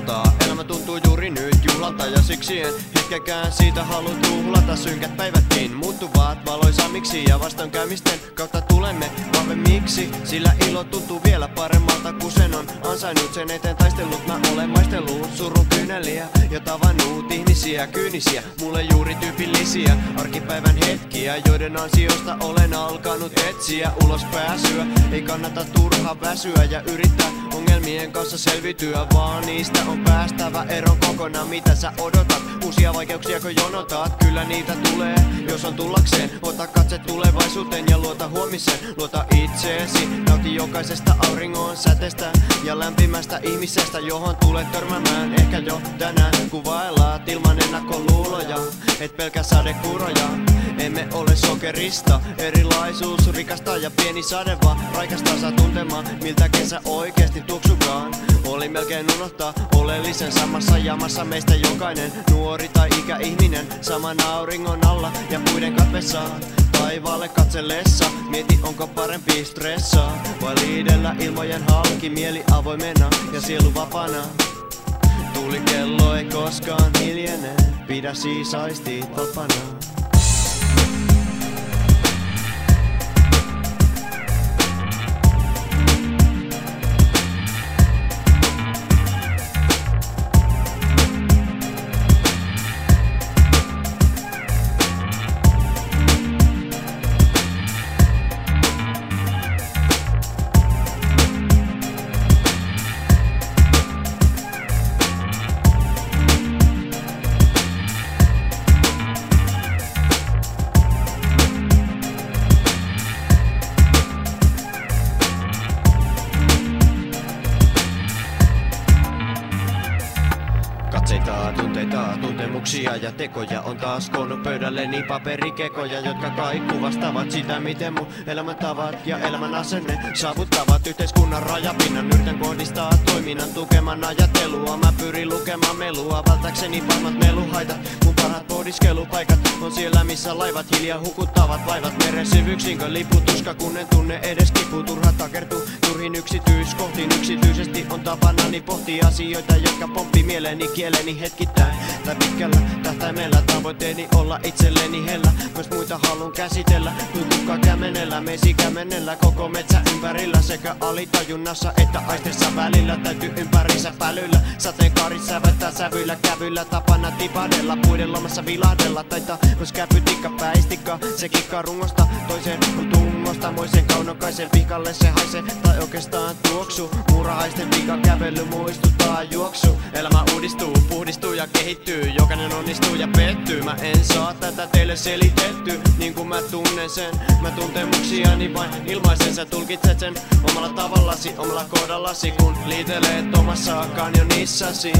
Puhaltaa Elämä tuntuu juuri nyt juhlalta ja siksi en hetkekään siitä halua tuhlata. Synkät päivätkin muuttuvat valoisammiksi ja vastoinkäymisten kautta tulemme vahvemmiksi. Sillä ilo tuntuu vielä paremmalta kun sen on ansainnut. Sen eteen taistellut Mä olen maistellut surun kyyneliä ja tavannut ihmisiä kyynisiä. Mulle juuri tyypillisiä arkipäivän hetkiä joiden ansiosta olen alkanut etsiä ulos pääsyä Ei kannata turha väsyä ja yrittää ongelmien kanssa selviytyä Vaan. Niistä on päästävä eron kokonaan. Mitä sä odotat? Uusia vaikeuksia kun jonotat, kyllä niitä tulee Jos on tullakseen, ota katse tulevaisuuteen ja luota huomiseen. Luota itseesi, nauti jokaisesta auringon säteestä Ja lämpimästä ihmisestä, johon tulet törmäämään. Ehkä jo tänään kuvaillaan ilman ennakkoluuloja. Et pelkä sadekuroja emme ole sokerista. Erilaisuus rikasta ja pieni sade vaan Raikasta saa tuntemaan miltä kesä oikeesti tuoksukaan Oli melkein unohtaa oleellisen samassa jamassa meistä jokainen. Nuori tai ikäihminen saman auringon alla ja puiden katvessa. Taivaalle katsellessa, mieti onko parempi stressaa Vai liidellä ilmojen halki, mieli avoimena ja sielu vapana Tuli kello ei koskaan hiljene, pidä siis aistit vapana tuntemuksia ja tekoja On taas koonnut pöydälleni paperikekoja Jotka kaikki kuvastavat sitä miten mun elämäntavat ja elämän asenne Saavuttavat yhteiskunnan rajapinnan. Yritän kohdistaa toiminnan tukeman ajattelua. Mä pyrin lukemaan melua. Vältäkseni pahmat meluhaitat Mun parhaat pohdiskelupaikat on siellä missä laivat Hiljaa hukuttavat. Vaivat meren syvyyksinkö liputuska Kun en tunne edes kipu. Turha takertuu Turhin yksityiskohtiin. Yksityisesti on tapanani pohtia asioita Jotka pomppii mieleeni kieleni hetkittäin Tai pitkällä tähtäimellä. Tavoitteeni olla itselleni hellä. Myös muita halun käsitellä. Kuin kukka kämenellä, mesi kämenellä. Koko metsä ympärillä sekä alitajunnassa että aisteissa välillä. Täytyy ympärinsä pälyllä. Sateenkaarissa sävättää sävyillä kävyllä Tapana tipadella puiden lomassa vilahdella. Taitaa myös käpy tikka päistikka. Se kikkaa rungosta toiseen on tungosta Moisen kaunokaisen pihalle se haisee Tai oikeastaan tuoksu Muurahaisten pika kävely muistuttaa juoksu. Elämä uudistuu, puhdistuu ja kehittyy Jokainen onnistuu ja pettyy. Mä en saa tätä teille selitetty Niin kuin mä tunnen sen. Mä tuntemuksiani vain ilmaisen Sä tulkitset sen. Omalla tavallasi, omalla kohdallasi Kun liiteleet omassa kanjonissasi